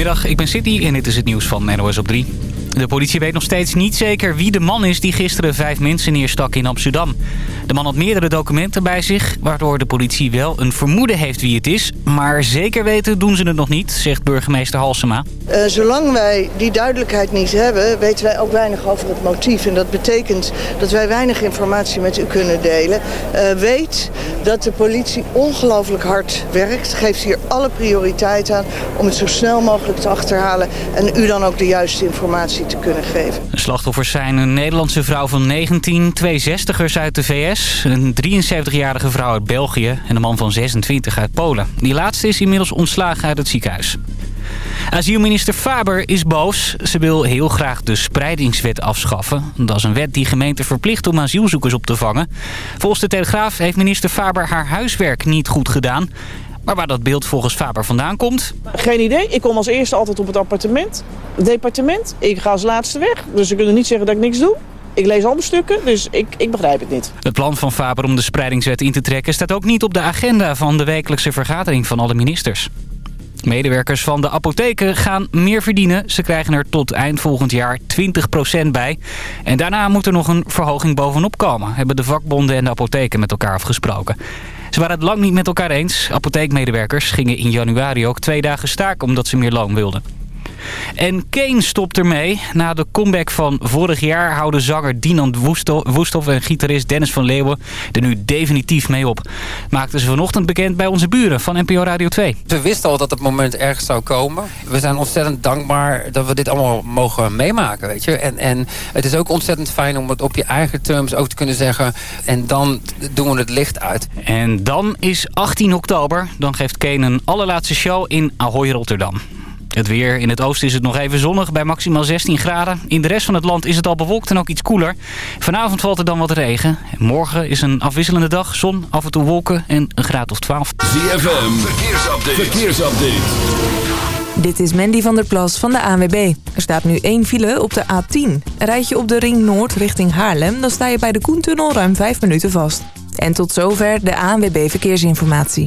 Goedemiddag, ik ben City en dit is het nieuws van NOS op 3. De politie weet nog steeds niet zeker wie de man is die gisteren vijf mensen neerstak in Amsterdam. De man had meerdere documenten bij zich, waardoor de politie wel een vermoeden heeft wie het is. Maar zeker weten doen ze het nog niet, zegt burgemeester Halsema. Uh, zolang wij die duidelijkheid niet hebben, weten wij ook weinig over het motief. En dat betekent dat wij weinig informatie met u kunnen delen. Uh, weet dat de politie ongelooflijk hard werkt. Geeft hier alle prioriteit aan om het zo snel mogelijk te achterhalen. En u dan ook de juiste informatie te kunnen geven. De slachtoffers zijn een Nederlandse vrouw van 19, twee zestigers uit de VS... een 73-jarige vrouw uit België en een man van 26 uit Polen. Die laatste is inmiddels ontslagen uit het ziekenhuis. Asielminister Faber is boos. Ze wil heel graag de spreidingswet afschaffen. Dat is een wet die gemeenten verplicht om asielzoekers op te vangen. Volgens de Telegraaf heeft minister Faber haar huiswerk niet goed gedaan. Maar waar dat beeld volgens Faber vandaan komt? Geen idee. Ik kom als eerste altijd op het appartement. Het departement. Ik ga als laatste weg. Dus ze kunnen niet zeggen dat ik niks doe. Ik lees alle stukken, dus ik, ik begrijp het niet. Het plan van Faber om de spreidingswet in te trekken... staat ook niet op de agenda van de wekelijkse vergadering van alle ministers. Medewerkers van de apotheken gaan meer verdienen. Ze krijgen er tot eind volgend jaar 20% bij. En daarna moet er nog een verhoging bovenop komen... hebben de vakbonden en de apotheken met elkaar afgesproken. Ze waren het lang niet met elkaar eens. Apotheekmedewerkers gingen in januari ook twee dagen staken omdat ze meer loon wilden. En Kane stopt ermee. Na de comeback van vorig jaar houden zanger Dinant Woesthoff en gitarist Dennis van Leeuwen er nu definitief mee op. Maakten ze vanochtend bekend bij onze buren van NPO Radio 2. We wisten al dat het moment ergens zou komen. We zijn ontzettend dankbaar dat we dit allemaal mogen meemaken. Weet je? En, en het is ook ontzettend fijn om het op je eigen terms ook te kunnen zeggen. En dan doen we het licht uit. En dan is 18 oktober. Dan geeft Kane een allerlaatste show in Ahoy Rotterdam. Het weer. In het oosten is het nog even zonnig bij maximaal 16 graden. In de rest van het land is het al bewolkt en ook iets koeler. Vanavond valt er dan wat regen. Morgen is een afwisselende dag. Zon, af en toe wolken en een graad of 12. ZFM. Verkeersupdate. Verkeersupdate. Dit is Mandy van der Plas van de ANWB. Er staat nu één file op de A10. Rijd je op de Ring Noord richting Haarlem... dan sta je bij de Koentunnel ruim 5 minuten vast. En tot zover de ANWB Verkeersinformatie.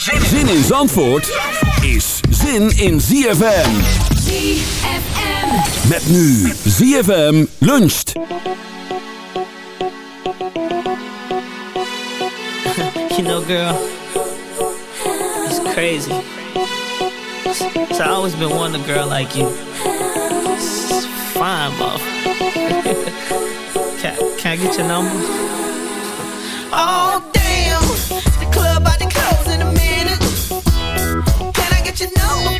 Zin in Zandvoort is zin in ZFM. ZFM. Met nu ZFM luncht. you know girl, it's crazy. So I always been wanting a girl like you. It's fine, love. can, can I get your number? Oh, you know.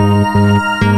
Música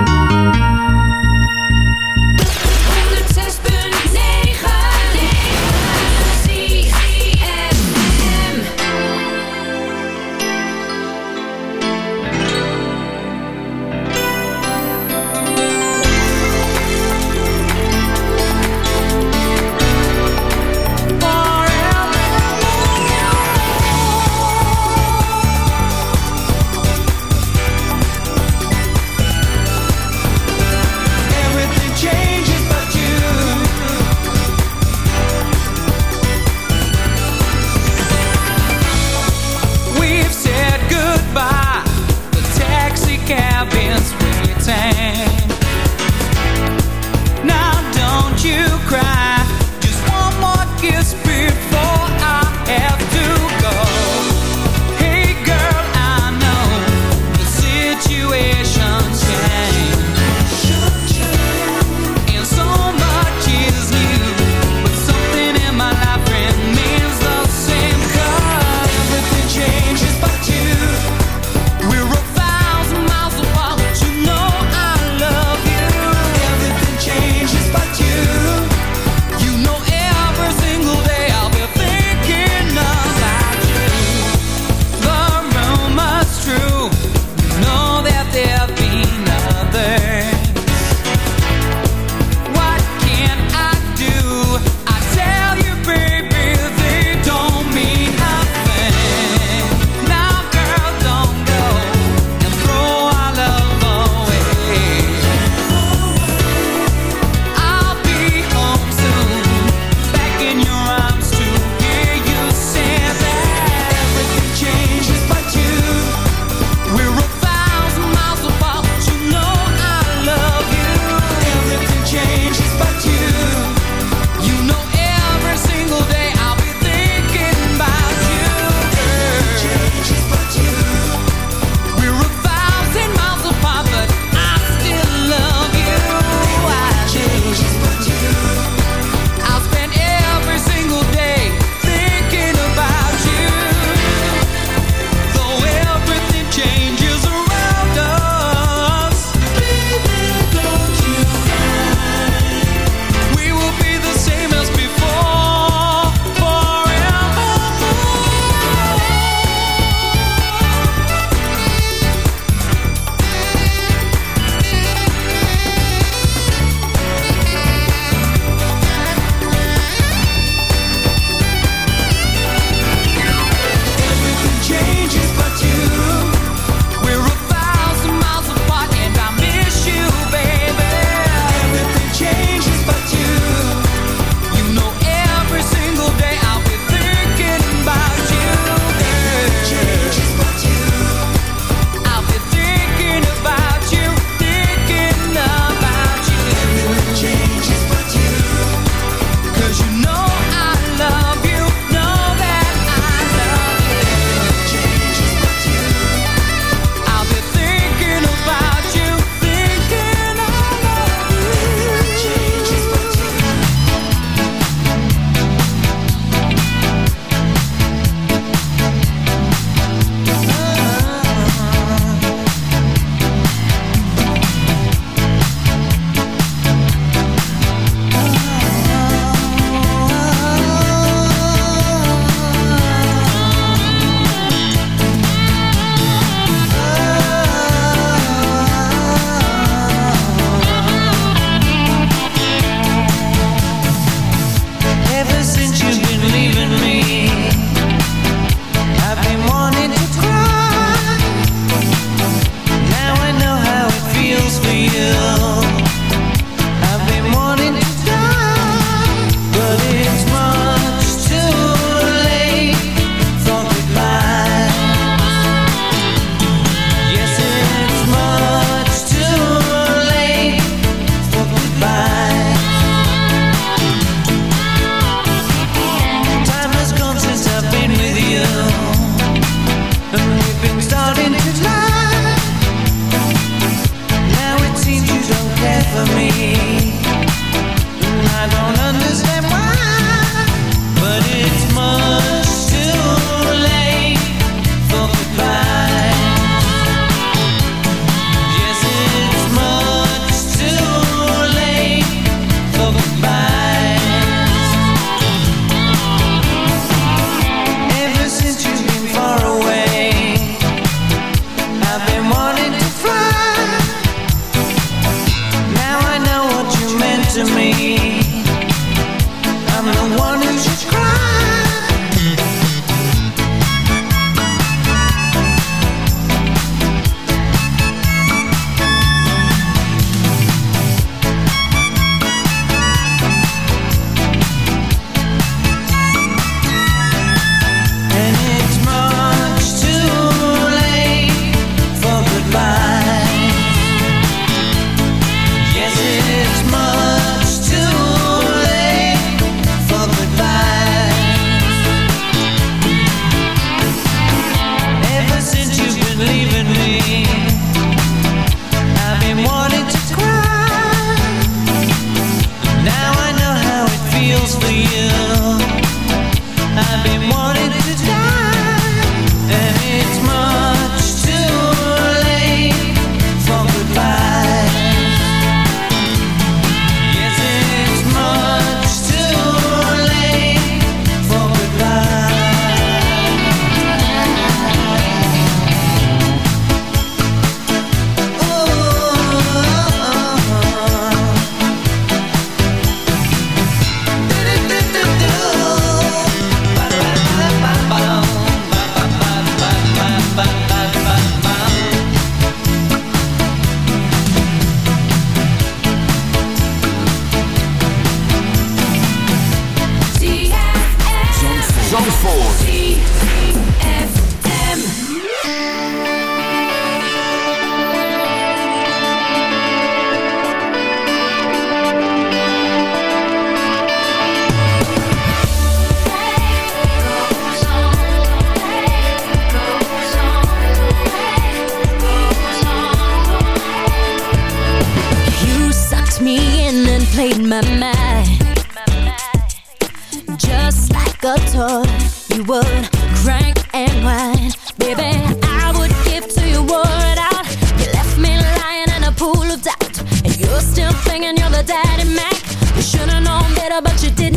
better, but you didn't,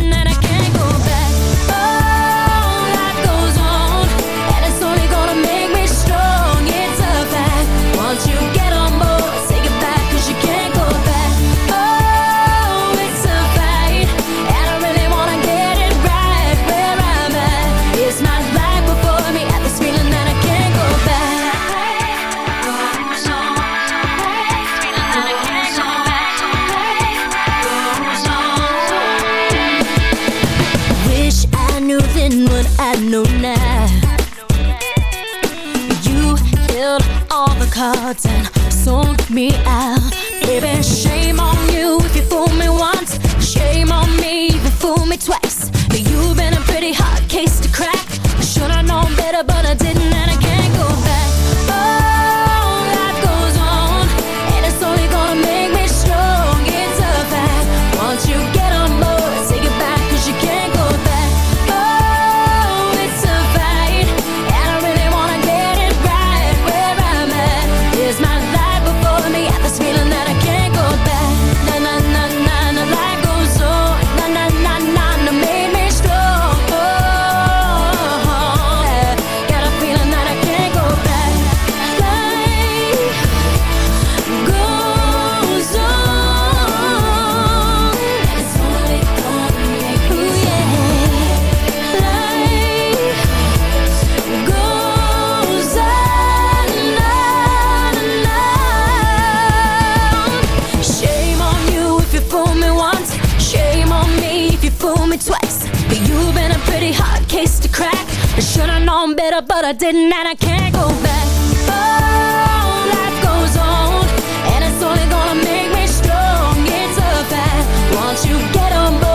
known better, but I didn't, and I can't go back. Life goes on, and it's only gonna make me strong. It's a fact. Once you get on board.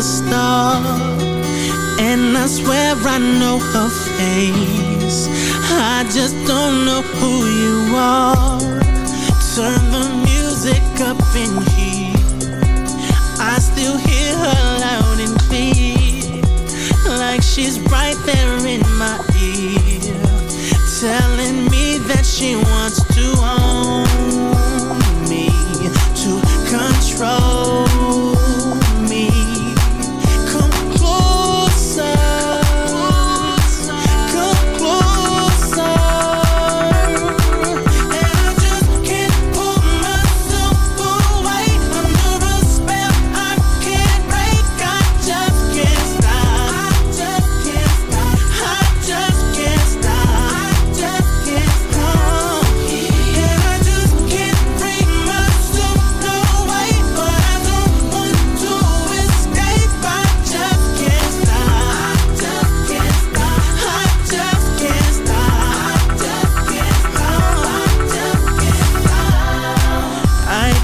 Está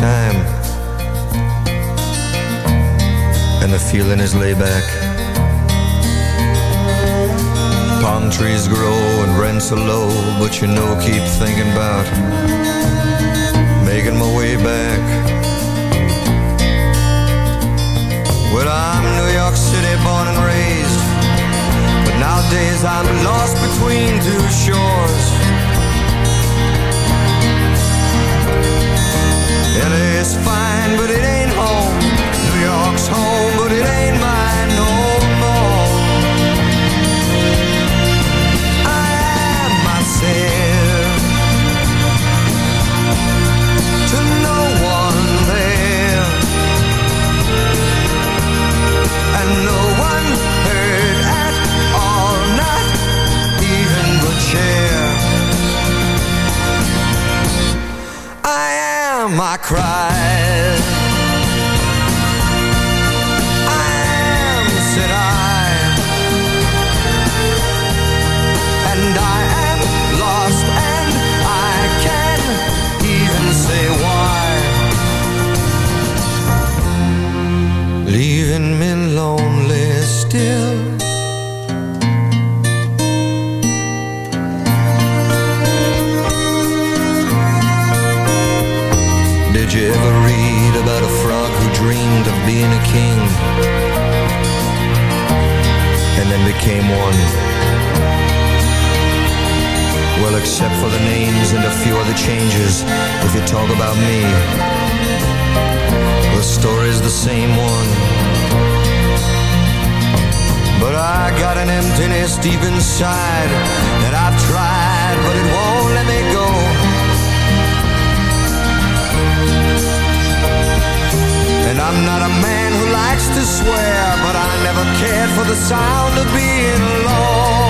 time. deep inside that I've tried, but it won't let me go. And I'm not a man who likes to swear, but I never cared for the sound of being alone.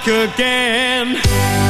back again.